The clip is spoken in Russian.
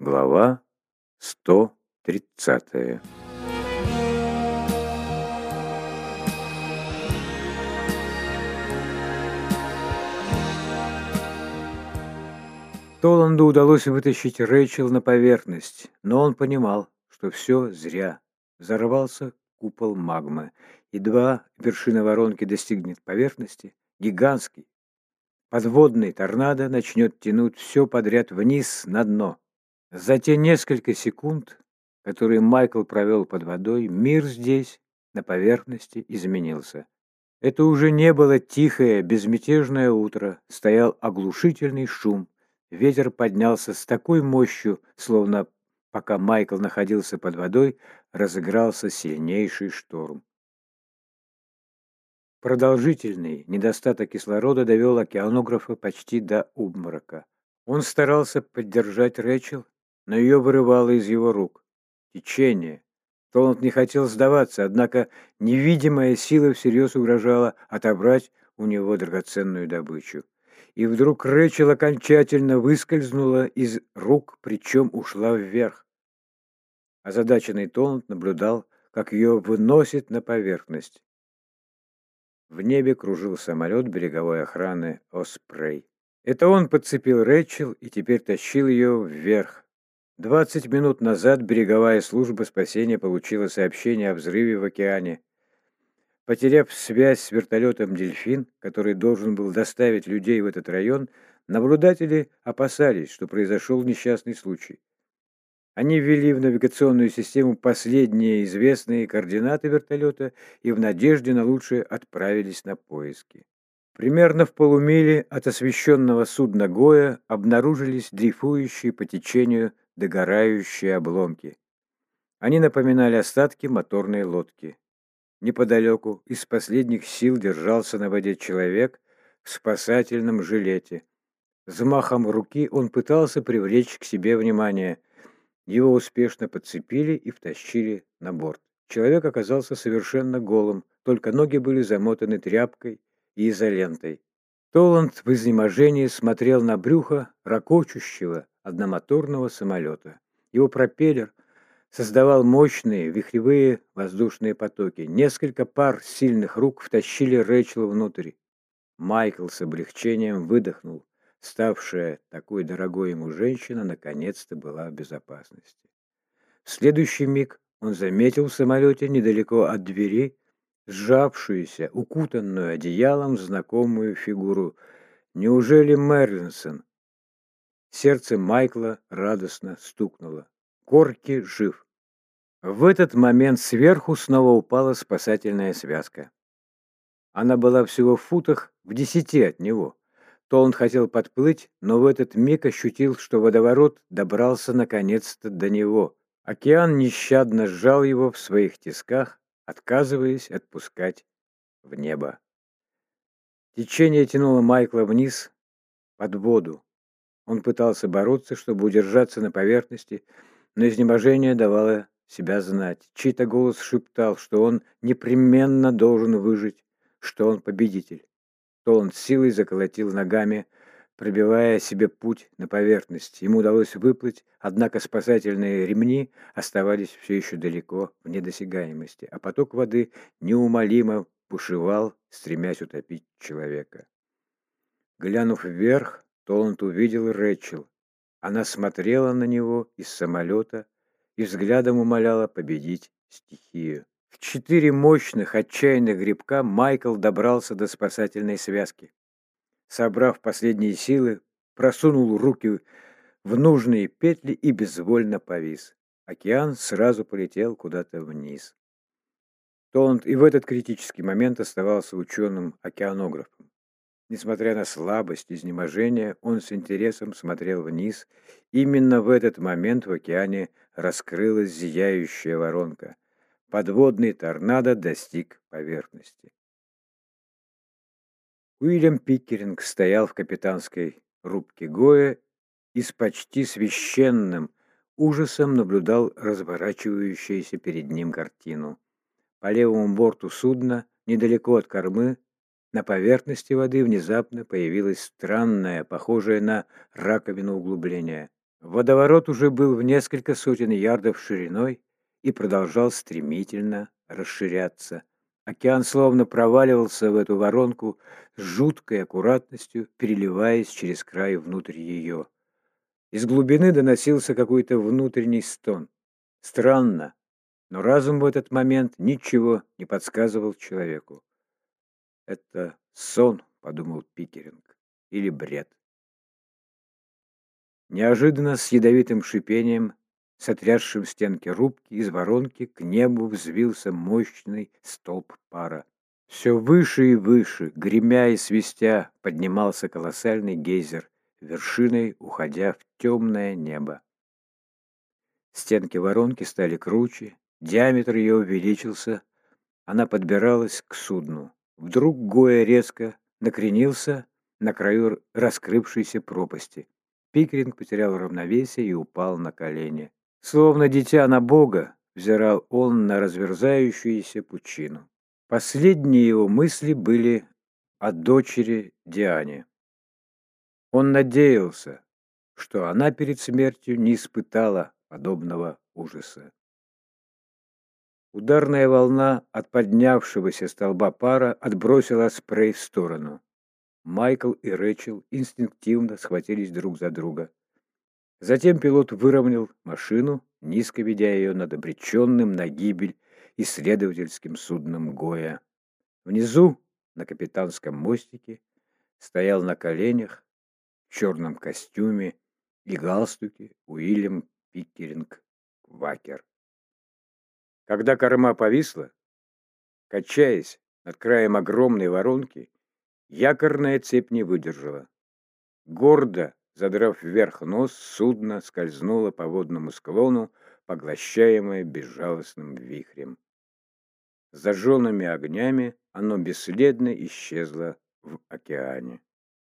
Глава 130 Толанду удалось вытащить Рэйчел на поверхность, но он понимал, что все зря. Взорвался купол магмы. Едва вершина воронки достигнет поверхности, гигантский, подводный торнадо начнет тянуть все подряд вниз на дно. За те несколько секунд, которые Майкл провел под водой, мир здесь, на поверхности, изменился. Это уже не было тихое, безмятежное утро, стоял оглушительный шум, Ветер поднялся с такой мощью, словно пока Майкл находился под водой, разыгрался сильнейший шторм. Продолжительный недостаток кислорода довел океанографа почти до обморока. Он старался поддержать Рэчел, но ее вырывало из его рук. Течение. Толанд не хотел сдаваться, однако невидимая сила всерьез угрожала отобрать у него драгоценную добычу и вдруг Рэчел окончательно выскользнула из рук, причем ушла вверх. Озадаченный Толланд наблюдал, как ее выносит на поверхность. В небе кружил самолет береговой охраны «Оспрей». Это он подцепил Рэчел и теперь тащил ее вверх. Двадцать минут назад береговая служба спасения получила сообщение о взрыве в океане. Потеряв связь с вертолетом «Дельфин», который должен был доставить людей в этот район, наблюдатели опасались, что произошел несчастный случай. Они ввели в навигационную систему последние известные координаты вертолета и в надежде на лучшее отправились на поиски. Примерно в полумиле от освещенного судна Гоя обнаружились дрейфующие по течению догорающие обломки. Они напоминали остатки моторной лодки. Неподалеку из последних сил держался на воде человек в спасательном жилете. Взмахом руки он пытался привлечь к себе внимание. Его успешно подцепили и втащили на борт. Человек оказался совершенно голым, только ноги были замотаны тряпкой и изолентой. Толанд в изнеможении смотрел на брюхо ракочущего одномоторного самолета. Его пропеллер создавал мощные вихревые воздушные потоки. Несколько пар сильных рук втащили Рэйчел внутрь. Майкл с облегчением выдохнул. Ставшая такой дорогой ему женщина наконец-то была в безопасности. В следующий миг он заметил в самолете недалеко от двери сжавшуюся, укутанную одеялом знакомую фигуру. Неужели Мерлинсон? Сердце Майкла радостно стукнуло. Корки жив. В этот момент сверху снова упала спасательная связка. Она была всего в футах в десяти от него. То он хотел подплыть, но в этот миг ощутил, что водоворот добрался наконец-то до него. Океан нещадно сжал его в своих тисках, отказываясь отпускать в небо. Течение тянуло Майкла вниз, под воду. Он пытался бороться, чтобы удержаться на поверхности, но изнеможение давало себя знать. Чей-то голос шептал, что он непременно должен выжить, что он победитель. То он силой заколотил ногами, пробивая себе путь на поверхность. Ему удалось выплыть, однако спасательные ремни оставались все еще далеко в недосягаемости, а поток воды неумолимо бушевал, стремясь утопить человека. Глянув вверх, Толанд увидел Рэчел, она смотрела на него из самолета и взглядом умоляла победить стихию. В четыре мощных, отчаянных грибка Майкл добрался до спасательной связки. Собрав последние силы, просунул руки в нужные петли и безвольно повис. Океан сразу полетел куда-то вниз. Толанд и в этот критический момент оставался ученым-океанографом. Несмотря на слабость, изнеможение, он с интересом смотрел вниз. Именно в этот момент в океане раскрылась зияющая воронка. Подводный торнадо достиг поверхности. Уильям Пикеринг стоял в капитанской рубке Гоя и с почти священным ужасом наблюдал разворачивающуюся перед ним картину. По левому борту судна, недалеко от кормы, на поверхности воды внезапно появилось странное, похожее на раковину углубление. Водоворот уже был в несколько сотен ярдов шириной и продолжал стремительно расширяться. Океан словно проваливался в эту воронку с жуткой аккуратностью, переливаясь через край внутрь ее. Из глубины доносился какой-то внутренний стон. Странно, но разум в этот момент ничего не подсказывал человеку. «Это сон», — подумал Пикеринг, — «или бред». Неожиданно с ядовитым шипением, сотрясшим стенки рубки, из воронки к небу взвился мощный столб пара. Все выше и выше, гремя и свистя, поднимался колоссальный гейзер, вершиной уходя в темное небо. Стенки воронки стали круче, диаметр ее увеличился, она подбиралась к судну. Вдруг Гоя резко накренился на краю раскрывшейся пропасти. Пикринг потерял равновесие и упал на колени. Словно дитя на Бога, взирал он на разверзающуюся пучину. Последние его мысли были о дочери Диане. Он надеялся, что она перед смертью не испытала подобного ужаса. Ударная волна от поднявшегося столба пара отбросила спрей в сторону. Майкл и Рэчел инстинктивно схватились друг за друга. Затем пилот выровнял машину, низко ведя ее над обреченным на гибель исследовательским судном Гоя. Внизу, на капитанском мостике, стоял на коленях в черном костюме и галстуке Уильям Пикеринг Вакер. Когда корма повисла, качаясь над краем огромной воронки, Якорная цепь не выдержала. Гордо, задрав вверх нос, судно скользнуло по водному склону, поглощаемое безжалостным вихрем. Зажженными огнями оно бесследно исчезло в океане.